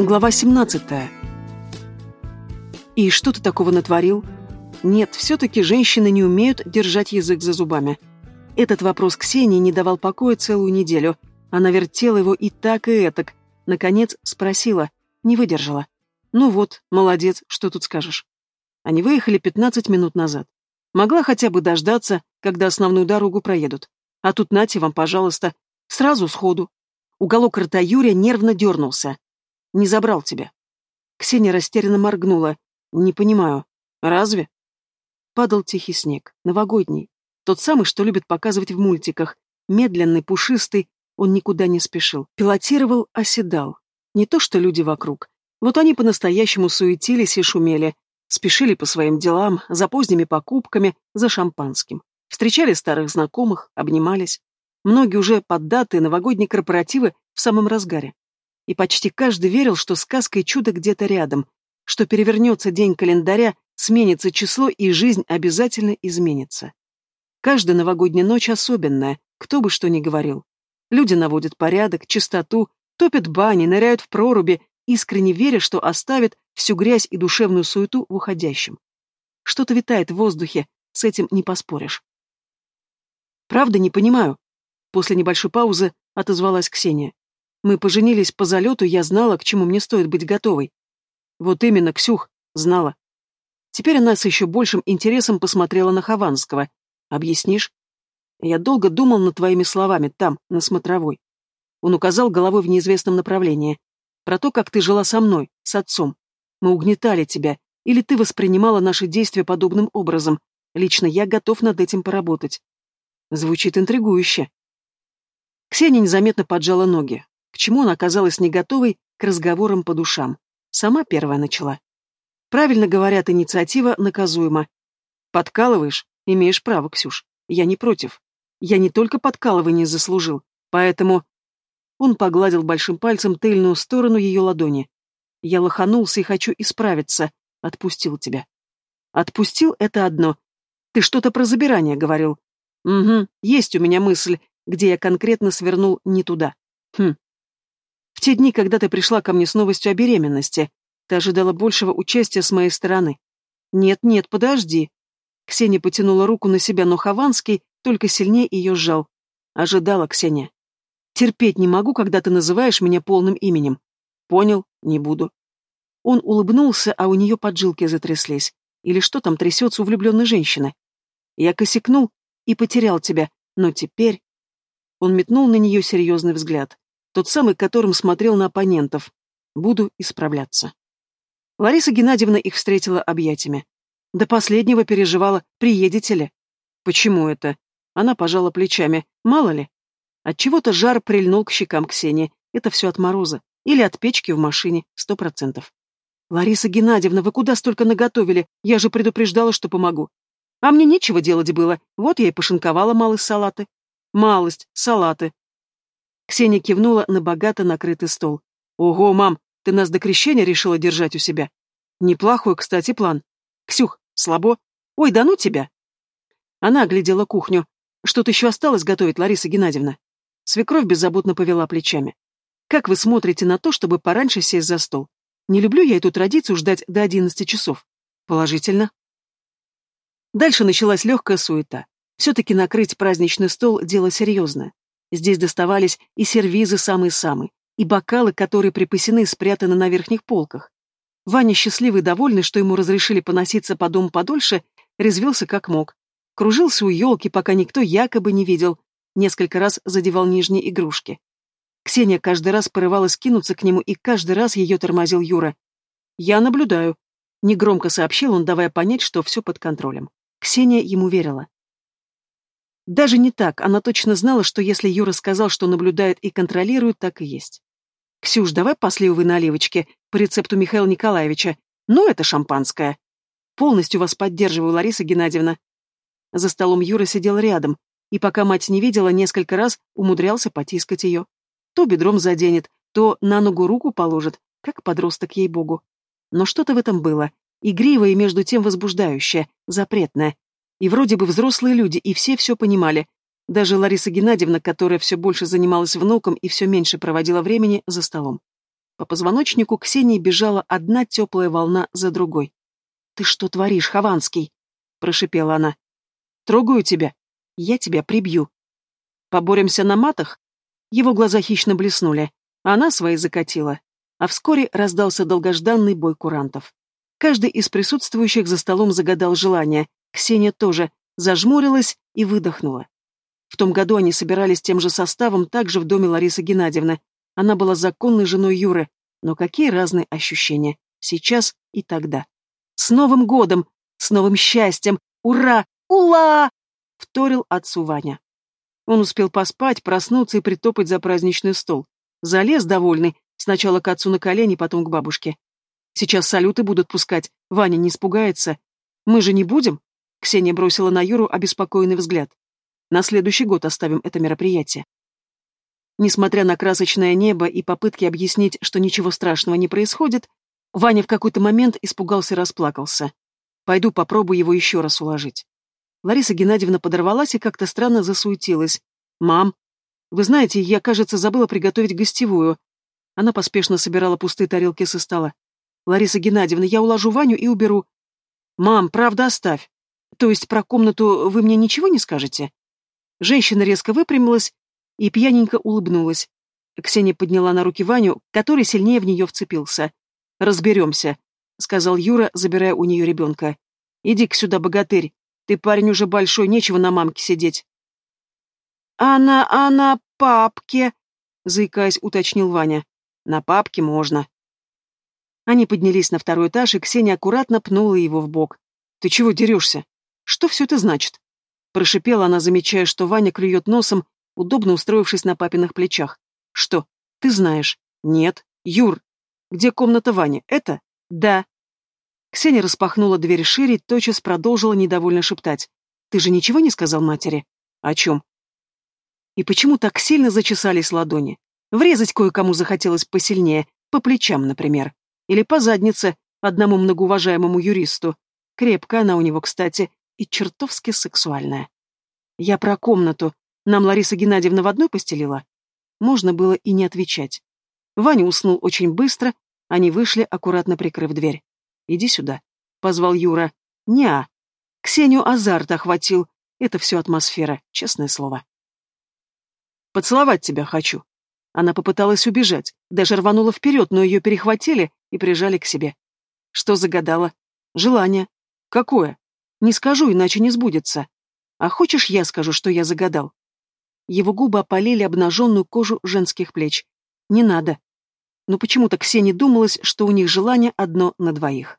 Глава 17. И что ты такого натворил? Нет, все-таки женщины не умеют держать язык за зубами. Этот вопрос Ксении не давал покоя целую неделю. Она вертела его и так, и этак. Наконец спросила, не выдержала. Ну вот, молодец, что тут скажешь. Они выехали 15 минут назад. Могла хотя бы дождаться, когда основную дорогу проедут. А тут нате вам, пожалуйста, сразу сходу. Уголок рта Юрия нервно дернулся. Не забрал тебя. Ксения растерянно моргнула. Не понимаю. Разве? Падал тихий снег, новогодний. Тот самый, что любят показывать в мультиках. Медленный, пушистый, он никуда не спешил. Пилотировал, оседал. Не то, что люди вокруг. Вот они по-настоящему суетились и шумели. Спешили по своим делам, за поздними покупками, за шампанским. Встречали старых знакомых, обнимались. Многие уже поддатые новогодние корпоративы в самом разгаре и почти каждый верил, что сказка и чудо где-то рядом, что перевернется день календаря, сменится число, и жизнь обязательно изменится. Каждая новогодняя ночь особенная, кто бы что ни говорил. Люди наводят порядок, чистоту, топят бани, ныряют в проруби, искренне веря, что оставят всю грязь и душевную суету в уходящем. Что-то витает в воздухе, с этим не поспоришь. «Правда, не понимаю», — после небольшой паузы отозвалась Ксения. Мы поженились по залету, я знала, к чему мне стоит быть готовой. Вот именно, Ксюх, знала. Теперь она с еще большим интересом посмотрела на Хованского. Объяснишь? Я долго думал над твоими словами, там, на смотровой. Он указал головой в неизвестном направлении. Про то, как ты жила со мной, с отцом. Мы угнетали тебя, или ты воспринимала наши действия подобным образом. Лично я готов над этим поработать. Звучит интригующе. Ксения незаметно поджала ноги. К чему она оказалась не готовой к разговорам по душам? Сама первая начала. Правильно говорят, инициатива наказуема. Подкалываешь? Имеешь право, Ксюш. Я не против. Я не только подкалывание заслужил, поэтому... Он погладил большим пальцем тыльную сторону ее ладони. Я лоханулся и хочу исправиться. Отпустил тебя. Отпустил — это одно. Ты что-то про забирание говорил. Угу, есть у меня мысль, где я конкретно свернул не туда. Хм, в те дни, когда ты пришла ко мне с новостью о беременности, ты ожидала большего участия с моей стороны. Нет-нет, подожди. Ксения потянула руку на себя, но Хованский только сильнее ее сжал. Ожидала Ксения. Терпеть не могу, когда ты называешь меня полным именем. Понял, не буду. Он улыбнулся, а у нее поджилки затряслись. Или что там трясется у влюбленной женщины? Я косякнул и потерял тебя, но теперь... Он метнул на нее серьезный взгляд тот самый, которым смотрел на оппонентов. Буду исправляться. Лариса Геннадьевна их встретила объятиями. До последнего переживала, приедете ли. Почему это? Она пожала плечами. Мало ли. Отчего-то жар прильнул к щекам Ксении. Это все от мороза. Или от печки в машине. Сто процентов. «Лариса Геннадьевна, вы куда столько наготовили? Я же предупреждала, что помогу. А мне нечего делать было. Вот я и пошинковала малость салаты. Малость, салаты. Ксения кивнула на богато накрытый стол. «Ого, мам, ты нас до крещения решила держать у себя? Неплохой, кстати, план. Ксюх, слабо? Ой, да ну тебя!» Она оглядела кухню. «Что-то еще осталось готовить, Лариса Геннадьевна?» Свекровь беззаботно повела плечами. «Как вы смотрите на то, чтобы пораньше сесть за стол? Не люблю я эту традицию ждать до одиннадцати часов. Положительно». Дальше началась легкая суета. Все-таки накрыть праздничный стол – дело серьезное. Здесь доставались и сервизы самые-самые, и бокалы, которые припасены и спрятаны на верхних полках. Ваня, счастливый и довольный, что ему разрешили поноситься по дому подольше, резвился как мог. Кружился у елки, пока никто якобы не видел. Несколько раз задевал нижние игрушки. Ксения каждый раз порывалась кинуться к нему, и каждый раз ее тормозил Юра. «Я наблюдаю», — негромко сообщил он, давая понять, что все под контролем. Ксения ему верила. Даже не так, она точно знала, что если Юра сказал, что наблюдает и контролирует, так и есть. «Ксюш, давай по сливовой наливочке, по рецепту Михаила Николаевича. Ну, это шампанское». «Полностью вас поддерживаю, Лариса Геннадьевна». За столом Юра сидел рядом, и пока мать не видела, несколько раз умудрялся потискать ее. То бедром заденет, то на ногу руку положит, как подросток ей-богу. Но что-то в этом было, игривое и между тем возбуждающее, запретное, и вроде бы взрослые люди, и все все понимали. Даже Лариса Геннадьевна, которая все больше занималась внуком и все меньше проводила времени за столом. По позвоночнику Ксении бежала одна теплая волна за другой. «Ты что творишь, Хованский?» — прошипела она. «Трогаю тебя. Я тебя прибью». «Поборемся на матах?» Его глаза хищно блеснули. Она свои закатила. А вскоре раздался долгожданный бой курантов. Каждый из присутствующих за столом загадал желание. Ксения тоже зажмурилась и выдохнула. В том году они собирались тем же составом также в доме Ларисы Геннадьевны. Она была законной женой Юры, но какие разные ощущения, сейчас и тогда. «С Новым годом! С новым счастьем! Ура! Ула!» — вторил отцу Ваня. Он успел поспать, проснуться и притопать за праздничный стол. Залез довольный, сначала к отцу на колени, потом к бабушке. Сейчас салюты будут пускать, Ваня не испугается. Мы же не будем? Ксения бросила на Юру обеспокоенный взгляд. На следующий год оставим это мероприятие. Несмотря на красочное небо и попытки объяснить, что ничего страшного не происходит, Ваня в какой-то момент испугался и расплакался. Пойду попробую его еще раз уложить. Лариса Геннадьевна подорвалась и как-то странно засуетилась. «Мам, вы знаете, я, кажется, забыла приготовить гостевую». Она поспешно собирала пустые тарелки со стола. «Лариса Геннадьевна, я уложу Ваню и уберу». «Мам, правда, оставь. То есть про комнату вы мне ничего не скажете?» Женщина резко выпрямилась и пьяненько улыбнулась. Ксения подняла на руки Ваню, который сильнее в нее вцепился. «Разберемся», — сказал Юра, забирая у нее ребенка. «Иди-ка сюда, богатырь. Ты парень уже большой, нечего на мамке сидеть». «А на, а на папке?» — заикаясь, уточнил Ваня. «На папке можно». Они поднялись на второй этаж, и Ксения аккуратно пнула его в бок. «Ты чего дерешься? Что все это значит?» Прошипела она, замечая, что Ваня клюет носом, удобно устроившись на папиных плечах. «Что? Ты знаешь?» «Нет. Юр. Где комната Вани? Это?» «Да». Ксения распахнула дверь шире тотчас продолжила недовольно шептать. «Ты же ничего не сказал матери?» «О чем?» И почему так сильно зачесались ладони? Врезать кое-кому захотелось посильнее, по плечам, например. Или по заднице, одному многоуважаемому юристу. Крепко она у него, кстати, и чертовски сексуальная. Я про комнату. Нам Лариса Геннадьевна в одной постелила? Можно было и не отвечать. Ваня уснул очень быстро, они вышли, аккуратно прикрыв дверь. «Иди сюда», — позвал Юра. «Неа». Ксению азарт охватил. Это все атмосфера, честное слово. «Поцеловать тебя хочу». Она попыталась убежать, даже рванула вперед, но ее перехватили и прижали к себе. Что загадала? Желание. Какое? Не скажу, иначе не сбудется. А хочешь, я скажу, что я загадал?» Его губы опалили обнаженную кожу женских плеч. «Не надо». Но почему-то Ксении думалось, что у них желание одно на двоих.